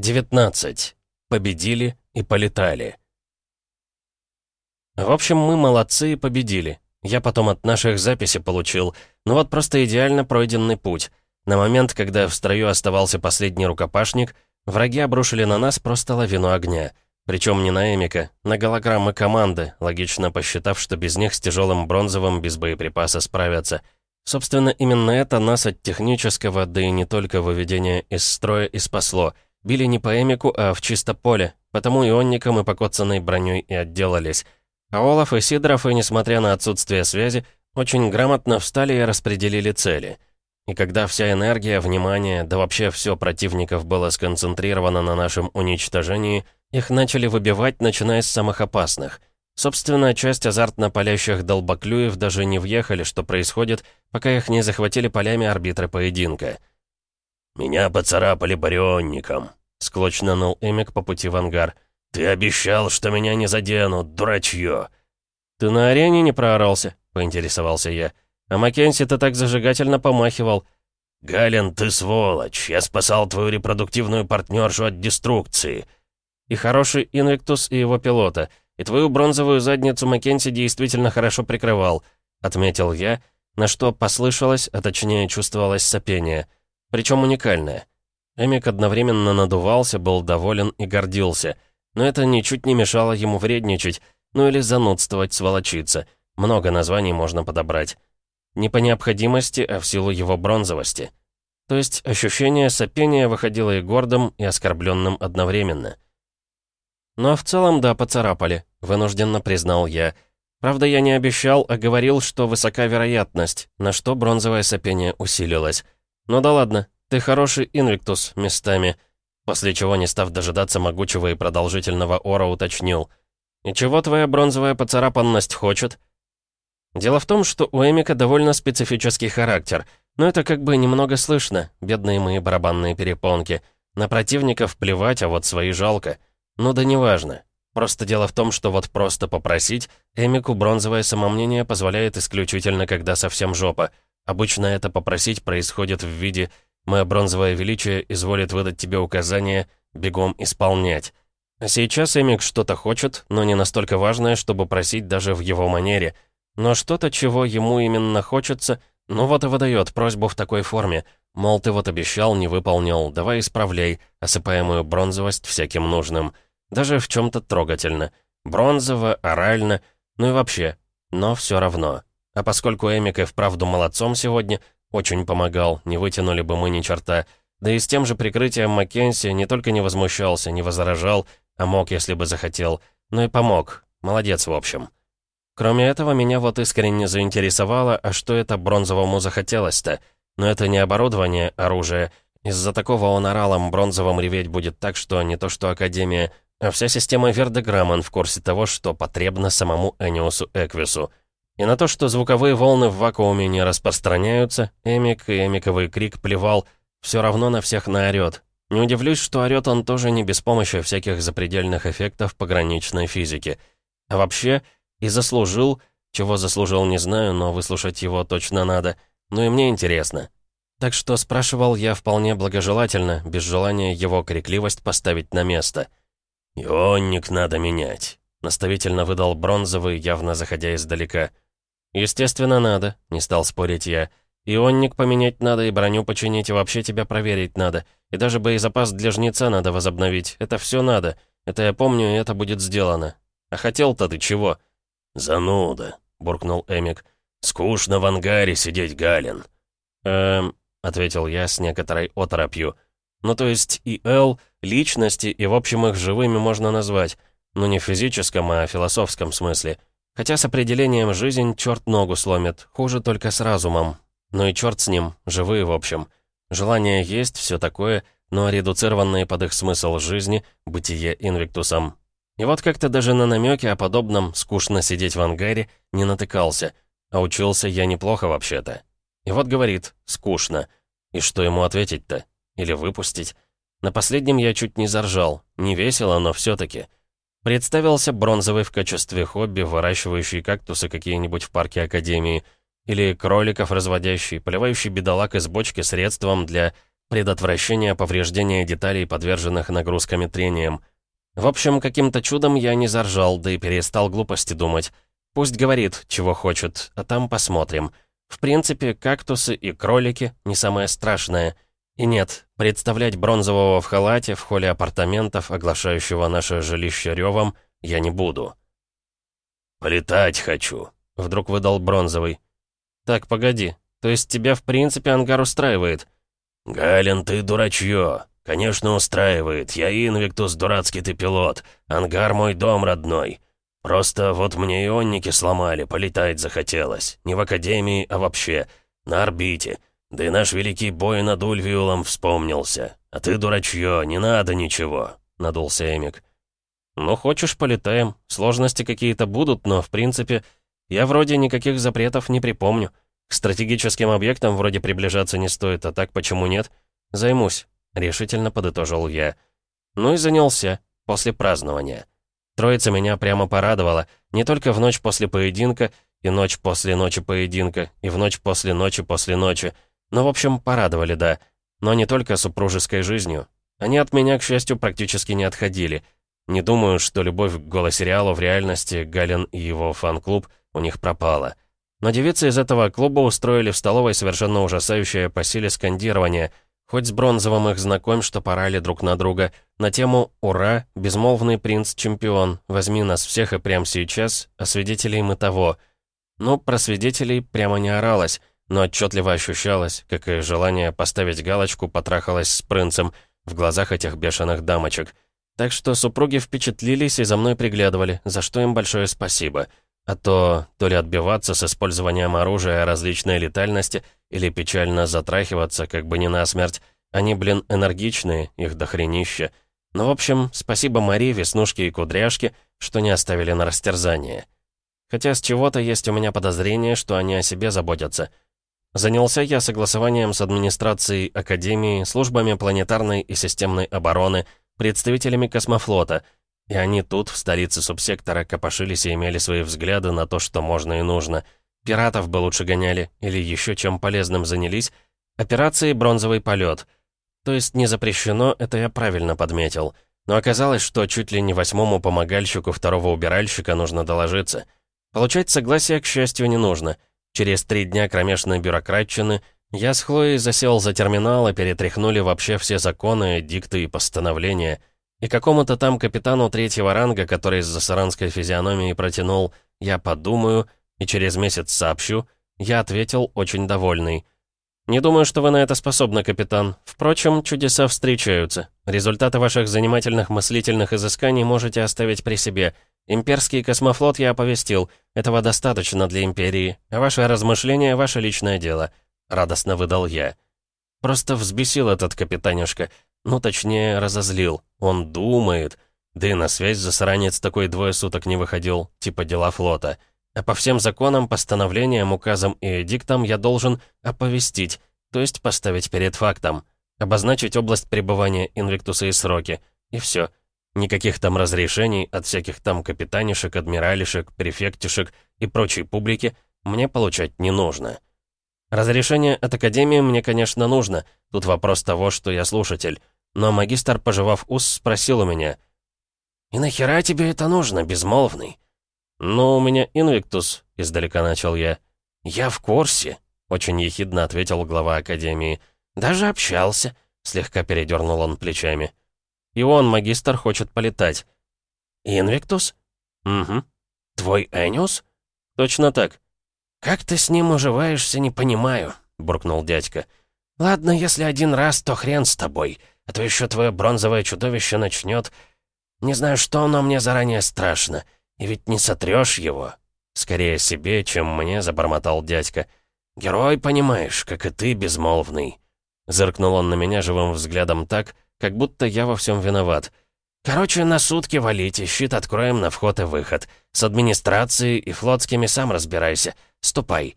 19. Победили и полетали. В общем, мы молодцы и победили. Я потом от наших записей получил. Ну вот просто идеально пройденный путь. На момент, когда в строю оставался последний рукопашник, враги обрушили на нас просто лавину огня. Причем не на Эмика, на голограммы команды, логично посчитав, что без них с тяжелым бронзовым без боеприпаса справятся. Собственно, именно это нас от технического, да и не только выведения из строя и спасло — Били не по Эмику, а в чисто поле, потому ионником и покоцанной броней и отделались. А Олаф и Сидоров, и несмотря на отсутствие связи, очень грамотно встали и распределили цели. И когда вся энергия, внимание, да вообще все противников было сконцентрировано на нашем уничтожении, их начали выбивать, начиная с самых опасных. Собственно, часть азартно палящих долбоклюев даже не въехали, что происходит, пока их не захватили полями арбитры поединка. «Меня поцарапали барионником», — склочно ныл Эмик по пути в ангар. «Ты обещал, что меня не заденут, дурачье!» «Ты на арене не проорался?» — поинтересовался я. «А Маккенси ты так зажигательно помахивал». «Гален, ты сволочь! Я спасал твою репродуктивную партнершу от деструкции!» «И хороший Инвиктус и его пилота. И твою бронзовую задницу Маккенси действительно хорошо прикрывал», — отметил я, на что послышалось, а точнее чувствовалось сопение. Причем уникальное. Эмик одновременно надувался, был доволен и гордился. Но это ничуть не мешало ему вредничать, ну или занудствовать, сволочиться. Много названий можно подобрать. Не по необходимости, а в силу его бронзовости. То есть ощущение сопения выходило и гордым, и оскорбленным одновременно. Но в целом, да, поцарапали, вынужденно признал я. Правда, я не обещал, а говорил, что высока вероятность, на что бронзовое сопение усилилось. Ну да ладно, ты хороший инвиктус местами. После чего, не став дожидаться могучего и продолжительного ора, уточнил. «И чего твоя бронзовая поцарапанность хочет?» Дело в том, что у Эмика довольно специфический характер, но это как бы немного слышно, бедные мои барабанные перепонки. На противников плевать, а вот свои жалко. Ну да неважно. Просто дело в том, что вот просто попросить, Эмику бронзовое самомнение позволяет исключительно, когда совсем жопа. Обычно это попросить происходит в виде Мое бронзовое величие изволит выдать тебе указание бегом исполнять. А сейчас Эмик что-то хочет, но не настолько важное, чтобы просить даже в его манере. Но что-то, чего ему именно хочется, ну вот и выдает просьбу в такой форме. Мол, ты вот обещал, не выполнил, давай исправляй, осыпаемую бронзовость всяким нужным. Даже в чем-то трогательно. Бронзово, орально, ну и вообще. Но все равно. А поскольку Эмик и вправду молодцом сегодня, очень помогал, не вытянули бы мы ни черта. Да и с тем же прикрытием Маккенси не только не возмущался, не возражал, а мог, если бы захотел, но и помог. Молодец, в общем. Кроме этого, меня вот искренне заинтересовало, а что это бронзовому захотелось-то? Но это не оборудование, оружие. Из-за такого он оралом бронзовым реветь будет так, что не то что Академия, а вся система Вердеграмман в курсе того, что потребно самому Эниусу Эквису — и на то, что звуковые волны в вакууме не распространяются, Эмик и Эмиковый крик плевал, все равно на всех наорет. Не удивлюсь, что орет он тоже не без помощи всяких запредельных эффектов пограничной физики. А вообще, и заслужил, чего заслужил не знаю, но выслушать его точно надо, ну и мне интересно. Так что спрашивал я вполне благожелательно, без желания его крикливость поставить на место. «Ионник надо менять», — наставительно выдал бронзовый, явно заходя издалека. «Естественно, надо», — не стал спорить я. «Ионник поменять надо, и броню починить, и вообще тебя проверить надо. И даже боезапас для жнеца надо возобновить. Это все надо. Это я помню, и это будет сделано. А хотел-то ты чего?» «Зануда», — буркнул Эмик. «Скучно в ангаре сидеть, Галин». «Эм...» — ответил я с некоторой оторопью. «Ну, то есть и Эл, личности, и в общем их живыми можно назвать. Ну, не в физическом, а в философском смысле. Хотя с определением «жизнь» черт ногу сломит, хуже только с разумом. Ну и черт с ним, живые в общем. Желание есть, все такое, но редуцированные под их смысл жизни, бытие инвиктусом. И вот как-то даже на намеки о подобном «скучно сидеть в ангаре» не натыкался. А учился я неплохо вообще-то. И вот говорит «скучно». И что ему ответить-то? Или выпустить? На последнем я чуть не заржал. Не весело, но все таки Представился бронзовый в качестве хобби, выращивающий кактусы какие-нибудь в парке Академии, или кроликов разводящий, поливающий бедолаг из бочки средством для предотвращение повреждения деталей, подверженных нагрузкам и трениям. В общем, каким-то чудом я не заржал, да и перестал глупости думать. Пусть говорит, чего хочет, а там посмотрим. В принципе, кактусы и кролики — не самое страшное. И нет, представлять бронзового в халате в холле апартаментов, оглашающего наше жилище ревом, я не буду. «Полетать хочу», — вдруг выдал бронзовый. «Так, погоди, то есть тебя в принципе ангар устраивает?» «Галин, ты дурачье. Конечно, устраивает. Я Инвиктус, дурацкий ты пилот. Ангар мой дом родной. Просто вот мне ионники сломали, полетать захотелось. Не в Академии, а вообще. На орбите. Да и наш великий бой над Ульвиулом вспомнился. А ты дурачье, не надо ничего», — надулся Эмик. «Ну, хочешь, полетаем. Сложности какие-то будут, но, в принципе, я вроде никаких запретов не припомню. К стратегическим объектам вроде приближаться не стоит, а так почему нет? Займусь», — решительно подытожил я. Ну и занялся, после празднования. Троица меня прямо порадовала, не только в ночь после поединка, и ночь после ночи поединка, и в ночь после ночи после ночи. Ну, в общем, порадовали, да. Но не только супружеской жизнью. Они от меня, к счастью, практически не отходили. Не думаю, что любовь к голосериалу в реальности Галин и его фан-клуб у них пропала. Но девицы из этого клуба устроили в столовой совершенно ужасающее по силе скандирование — Хоть с Бронзовым их знакомь, что порали друг на друга. На тему «Ура! Безмолвный принц-чемпион! Возьми нас всех и прямо сейчас, а свидетелей мы того». Ну, про свидетелей прямо не оралось, но отчетливо ощущалось, как и желание поставить галочку потрахалось с принцем в глазах этих бешеных дамочек. Так что супруги впечатлились и за мной приглядывали, за что им большое спасибо. А то то ли отбиваться с использованием оружия различной летальности, или печально затрахиваться, как бы не насмерть. Они, блин, энергичные, их дохренища. Ну, в общем, спасибо Марии, Веснушке и Кудряшке, что не оставили на растерзание. Хотя с чего-то есть у меня подозрение, что они о себе заботятся. Занялся я согласованием с администрацией Академии, службами планетарной и системной обороны, представителями космофлота — и они тут, в столице субсектора, копошились и имели свои взгляды на то, что можно и нужно. Пиратов бы лучше гоняли, или еще чем полезным занялись. Операцией «Бронзовый полет». То есть не запрещено, это я правильно подметил. Но оказалось, что чуть ли не восьмому помогальщику второго убиральщика нужно доложиться. Получать согласие, к счастью, не нужно. Через три дня кромешной бюрократчины я с Хлоей засел за терминал и перетряхнули вообще все законы, дикты и постановления — и какому-то там капитану третьего ранга, который с засаранской физиономией протянул «Я подумаю» и через месяц сообщу, я ответил очень довольный. «Не думаю, что вы на это способны, капитан. Впрочем, чудеса встречаются. Результаты ваших занимательных мыслительных изысканий можете оставить при себе. Имперский космофлот я оповестил. Этого достаточно для Империи. А ваши размышления — ваше личное дело», — радостно выдал я. Просто взбесил этот капитанюшка. Ну, точнее, разозлил. Он думает. Да и на связь засранец такой двое суток не выходил, типа дела флота. А по всем законам, постановлениям, указам и эдиктам я должен оповестить, то есть поставить перед фактом. Обозначить область пребывания инвиктуса и сроки. И все. Никаких там разрешений от всяких там капитанишек, адмиралишек, префектишек и прочей публики мне получать не нужно. Разрешение от Академии мне, конечно, нужно. Тут вопрос того, что я слушатель. Но магистр, пожевав ус, спросил у меня. «И нахера тебе это нужно, безмолвный?» «Ну, у меня инвиктус», — издалека начал я. «Я в курсе», — очень ехидно ответил глава Академии. «Даже общался», — слегка передернул он плечами. «И он, магистр, хочет полетать». «Инвиктус?» «Угу». «Твой Эниус?» «Точно так». «Как ты с ним уживаешься, не понимаю», — буркнул дядька. «Ладно, если один раз, то хрен с тобой. А то еще твое бронзовое чудовище начнет... Не знаю что, но мне заранее страшно. И ведь не сотрешь его. Скорее себе, чем мне, забормотал дядька. Герой, понимаешь, как и ты, безмолвный. Зыркнул он на меня живым взглядом так, как будто я во всем виноват. Короче, на сутки валите, щит откроем на вход и выход. С администрацией и флотскими сам разбирайся. Ступай.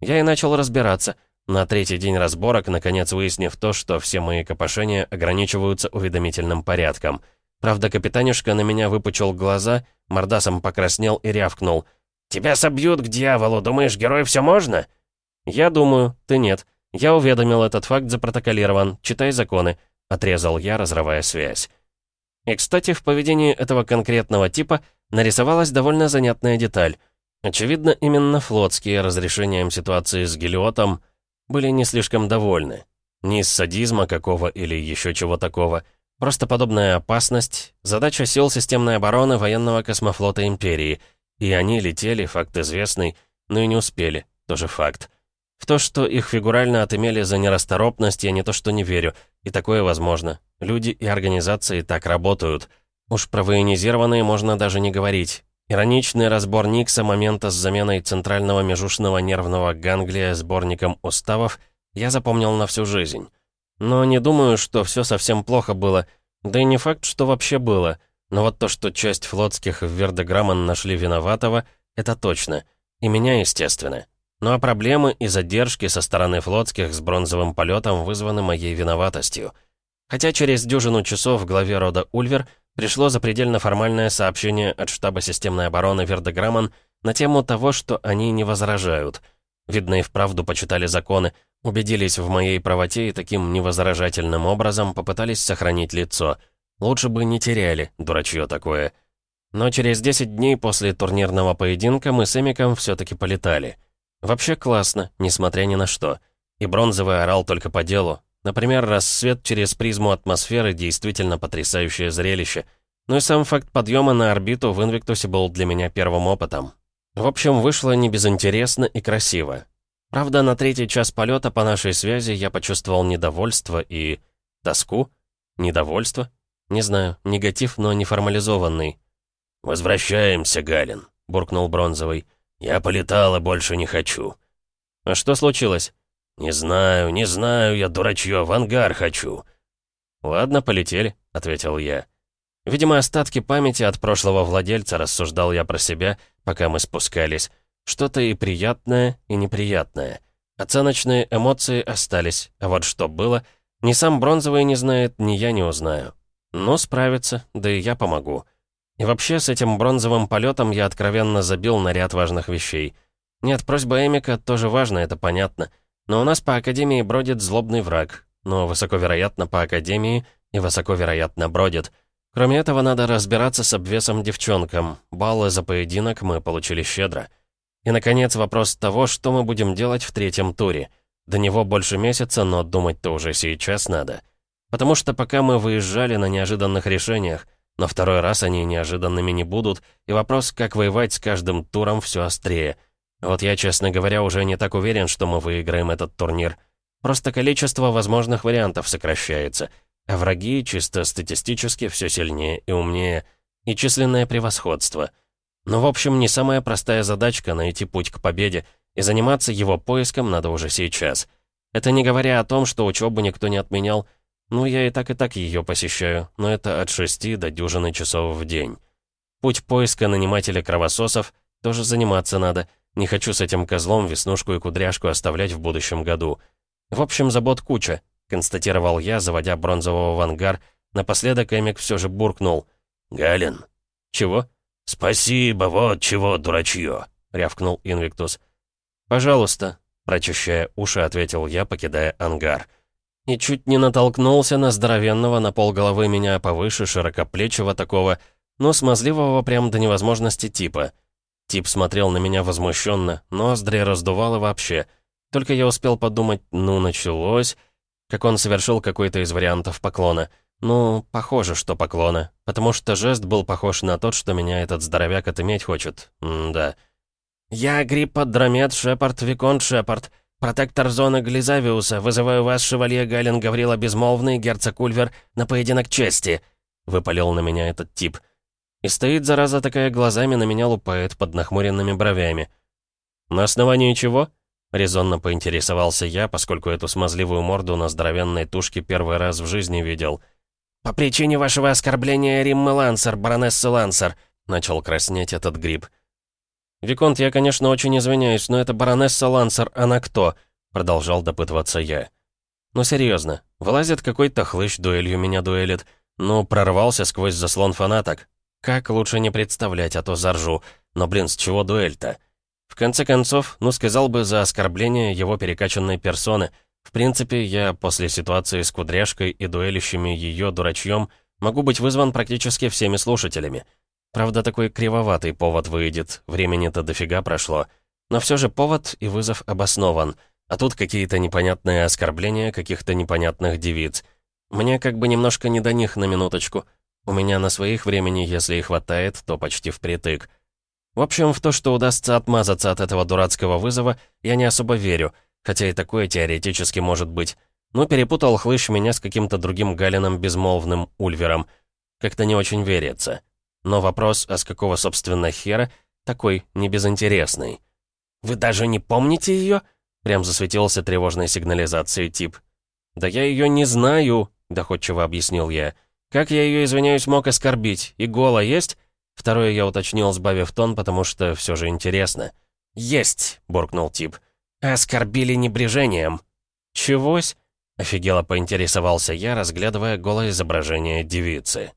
Я и начал разбираться, на третий день разборок, наконец выяснив то, что все мои копошения ограничиваются уведомительным порядком. Правда, капитанюшка на меня выпучил глаза, мордасом покраснел и рявкнул. «Тебя собьют к дьяволу, думаешь, герой все можно?» «Я думаю, ты нет. «Я уведомил, этот факт запротоколирован. Читай законы», — отрезал я, разрывая связь. И, кстати, в поведении этого конкретного типа нарисовалась довольно занятная деталь. Очевидно, именно флотские разрешением ситуации с Гелиотом были не слишком довольны. Ни из садизма какого или еще чего такого. Просто подобная опасность — задача сил системной обороны военного космофлота Империи. И они летели, факт известный, но и не успели, тоже факт. В то, что их фигурально отымели за нерасторопность, я не то что не верю, и такое возможно. Люди и организации так работают. Уж про военизированные можно даже не говорить. Ироничный разбор Никса момента с заменой центрального межушного нервного ганглия сборником уставов я запомнил на всю жизнь. Но не думаю, что все совсем плохо было, да и не факт, что вообще было. Но вот то, что часть флотских в Вердеграмман нашли виноватого, это точно. И меня, естественно. Ну а проблемы и задержки со стороны флотских с бронзовым полетом вызваны моей виноватостью. Хотя через дюжину часов главе рода Ульвер пришло запредельно формальное сообщение от штаба системной обороны Вердеграмман на тему того, что они не возражают. Видно, и вправду почитали законы, убедились в моей правоте и таким невозражательным образом попытались сохранить лицо. Лучше бы не теряли, дурачье такое. Но через 10 дней после турнирного поединка мы с Эмиком все-таки полетали. Вообще классно, несмотря ни на что. И бронзовый орал только по делу. Например, рассвет через призму атмосферы действительно потрясающее зрелище. Ну и сам факт подъема на орбиту в Инвиктусе был для меня первым опытом. В общем, вышло не безинтересно и красиво. Правда, на третий час полета по нашей связи я почувствовал недовольство и... тоску? Недовольство? Не знаю, негатив, но не формализованный. «Возвращаемся, Галин», — буркнул Бронзовый. «Я полетал больше не хочу». «А что случилось?» «Не знаю, не знаю, я дурачье, в ангар хочу». «Ладно, полетели», — ответил я. Видимо, остатки памяти от прошлого владельца, рассуждал я про себя, пока мы спускались. Что-то и приятное, и неприятное. Оценочные эмоции остались, а вот что было, ни сам Бронзовый не знает, ни я не узнаю. Но справится, да и я помогу. И вообще, с этим бронзовым полетом я откровенно забил на ряд важных вещей. Нет, просьба Эмика тоже важна, это понятно. Но у нас по Академии бродит злобный враг. Но высоковероятно по Академии и высоковероятно бродит. Кроме этого, надо разбираться с обвесом девчонкам. Баллы за поединок мы получили щедро. И, наконец, вопрос того, что мы будем делать в третьем туре. До него больше месяца, но думать-то уже сейчас надо. Потому что пока мы выезжали на неожиданных решениях, но второй раз они неожиданными не будут, и вопрос, как воевать с каждым туром, все острее. Вот я, честно говоря, уже не так уверен, что мы выиграем этот турнир. Просто количество возможных вариантов сокращается, а враги чисто статистически все сильнее и умнее, и численное превосходство. Но, в общем, не самая простая задачка найти путь к победе, и заниматься его поиском надо уже сейчас. Это не говоря о том, что учебу никто не отменял, ну, я и так и так ее посещаю, но это от шести до дюжины часов в день. Путь поиска нанимателя кровососов тоже заниматься надо. Не хочу с этим козлом веснушку и кудряшку оставлять в будущем году. В общем, забот куча, констатировал я, заводя бронзового в ангар. Напоследок Эмик все же буркнул. «Галин». «Чего?» «Спасибо, вот чего, дурачье», — рявкнул Инвиктус. «Пожалуйста», — прочищая уши, ответил я, покидая ангар и чуть не натолкнулся на здоровенного на полголовы меня повыше, широкоплечего такого, но смазливого прям до невозможности типа. Тип смотрел на меня возмущенно, ноздри раздувало вообще. Только я успел подумать, ну, началось, как он совершил какой-то из вариантов поклона. Ну, похоже, что поклона, потому что жест был похож на тот, что меня этот здоровяк отыметь хочет. М-да. «Я Гриппа Драмет Шепард Виконт Шепард», «Протектор зоны Глизавиуса, вызываю вас, шевалье Галин Гаврила Безмолвный, герцог Ульвер, на поединок чести!» — выпалил на меня этот тип. И стоит, зараза такая, глазами на меня лупает под нахмуренными бровями. «На основании чего?» — резонно поинтересовался я, поскольку эту смазливую морду на здоровенной тушке первый раз в жизни видел. «По причине вашего оскорбления Риммы Лансер, баронессы Лансер», — начал краснеть этот гриб. «Виконт, я, конечно, очень извиняюсь, но это баронесса Лансер, она кто?» Продолжал допытываться я. «Ну, серьезно, вылазит какой-то хлыщ, дуэлью меня дуэлит. Ну, прорвался сквозь заслон фанаток. Как лучше не представлять, а то заржу. Но, блин, с чего дуэль-то?» В конце концов, ну, сказал бы за оскорбление его перекачанной персоны. В принципе, я после ситуации с кудряшкой и дуэлищами ее дурачьем могу быть вызван практически всеми слушателями. Правда, такой кривоватый повод выйдет, времени-то дофига прошло. Но все же повод и вызов обоснован, а тут какие-то непонятные оскорбления каких-то непонятных девиц. Мне как бы немножко не до них на минуточку. У меня на своих времени, если и хватает, то почти впритык. В общем, в то, что удастся отмазаться от этого дурацкого вызова, я не особо верю, хотя и такое теоретически может быть. Но перепутал хлыщ меня с каким-то другим Галином безмолвным Ульвером. Как-то не очень верится. Но вопрос, а с какого, собственно, хера, такой небезынтересный. «Вы даже не помните ее?» Прям засветился тревожной сигнализацией тип. «Да я ее не знаю», — доходчиво объяснил я. «Как я ее, извиняюсь, мог оскорбить? И гола есть?» Второе я уточнил, сбавив тон, потому что все же интересно. «Есть!» — буркнул тип. «Оскорбили небрежением». «Чегось?» — офигело поинтересовался я, разглядывая голое изображение девицы.